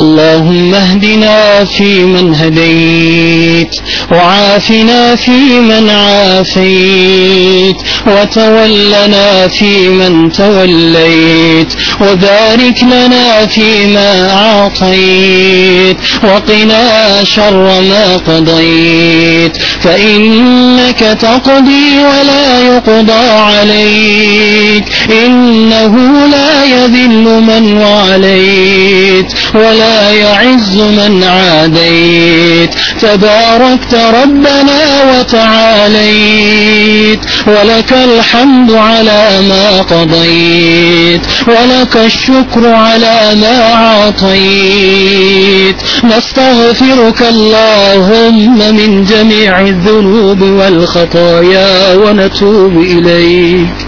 اللهم اهدنا فيمن هديت وعافنا فيمن عافيت وتولنا فيمن توليت وبارك لنا فيما أعطيت وقنا شر ما قضيت فإنك تقضي ولا يقضى عليك. إنه لا يذل من وعليت ولا يعز من عاديت. تباركت ربنا وتعاليت. ولك الحمد على ما قضيت. ولك الشكر على ما أعطيت. نستغفرك اللهم من جميع الذنوب والخطايا ونتوب إليك.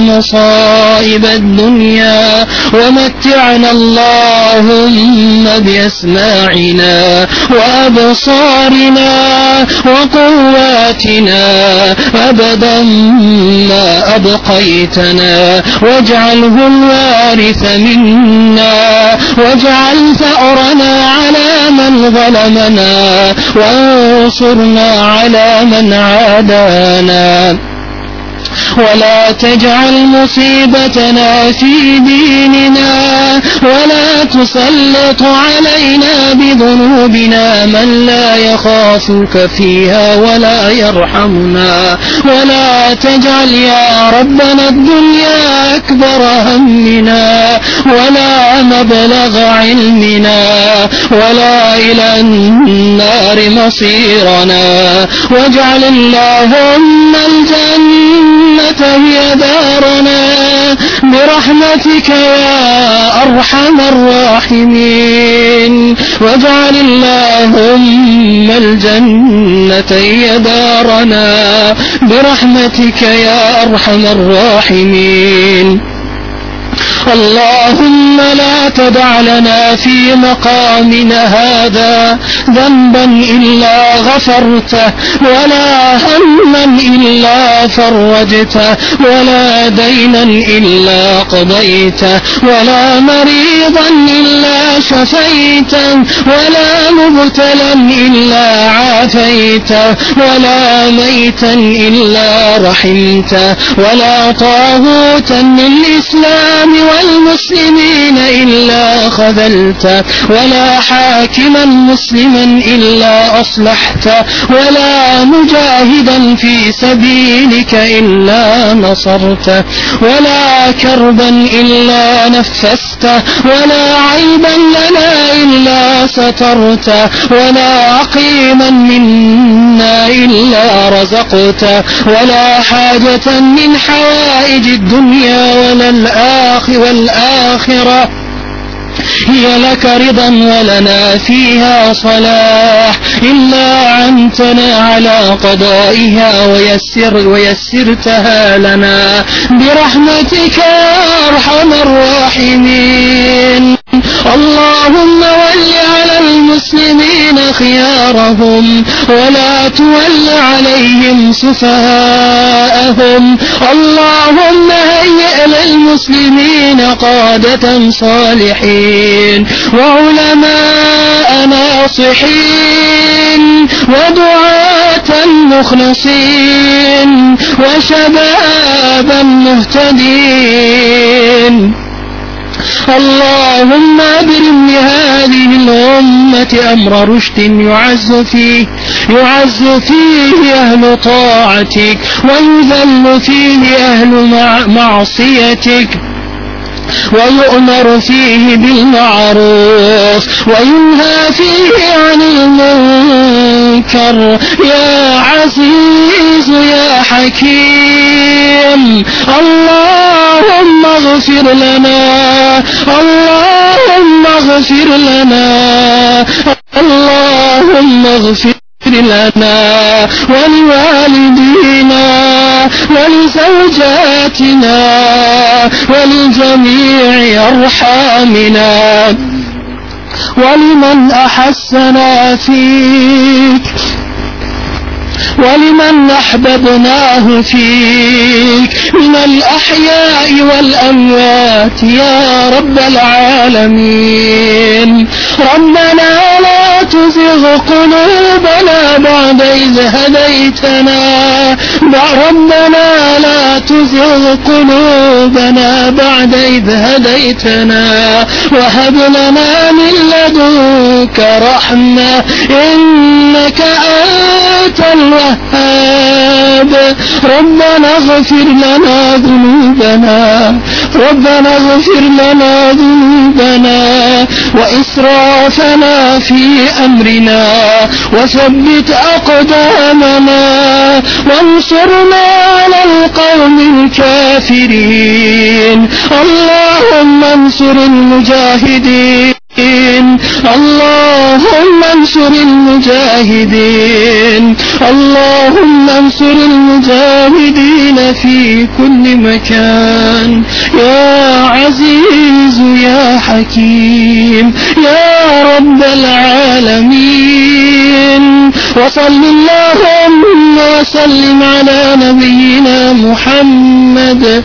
مصائب الدنيا ومتعنا اللهم بأسماعنا وأبصارنا وقواتنا أبدا ما أبقيتنا واجعله الوارث منا واجعل ثأرنا على من ظلمنا وانصرنا على من عادانا ولا تجعل مصيبتنا في ديننا ولا تسلط علينا بذنوبنا من لا يخافك فيها ولا يرحمنا ولا تجعل يا ربنا الدنيا أكبر همنا ولا مبلغ علمنا ولا إلى النار مصيرنا واجعل اللهم الجنة هي دارنا برحمتك يا أرحم الراحمين. واجعل اللهم الجنة هي دارنا برحمتك يا أرحم الراحمين. اللهم لا تدع لنا في مقامنا هذا ذنبا إلا غفرته ولا هما إلا فرجته ولا دينا إلا قضيته ولا مريضا إلا شفيته ولا مبتلا إلا عافيته ولا ميتا إلا رحمته ولا طاغوتا للإسلام والمسلمين إلا خذلت ولا حاكما مسلما إلا أصلحت ولا مجاهدا في سبيلك إلا نصرت ولا كربا إلا نفست ولا عيبا لنا إلا سترت. ولا عقيما منا إلا رزقت. ولا حاجة من حوائج الدنيا ولا الآخر والآخرة. هي لك رضا ولنا فيها صلاح. إلا عنتنا على قضائها ويسر ويسرتها لنا. برحمتك يا أرحم الراحمين. اللهم ول على المسلمين خيارهم ولا تول عليهم سفهاءهم اللهم هيئ للمسلمين قادة صالحين وعلماء ناصحين ودعاة مخلصين وشبابا مهتدين. اللهم أبرم لهذه الأمة أمر رشد يعز فيه يعز فيه أهل طاعتك ويذل فيه أهل معصيتك ويؤمر فيه بالمعروف وينهى فيه عن المنكر. يا عزيز يا حكيم اللهم اغفر لنا. اللهم اغفر لنا. اللهم اغفر لنا ولوالدينا ولزوجاتنا ولجميع أرحامنا. ولمن أحسنا فيك. ولمن أحببناه فيك من الأحياء والأموات يا رب العالمين ربنا لا تزغ قلوبنا بعد إذ هديتنا ربنا لا تزغ قلوبنا بعد إذ هديتنا وهب لنا من لدنك رحمة إنك أنت الوهاب. ربنا اغفر لنا ذنوبنا ربنا اغفر لنا ذنوبنا وإسرافنا في أمرنا وثبت أقدامنا وانصرنا على القوم الكافرين. اللهم انصر المجاهدين. اللهم انصر المجاهدين. اللهم انصر المجاهدين في كل مكان. يا عزيز يا حكيم يا رب العالمين. وصل اللهم وسلم على نبينا محمد.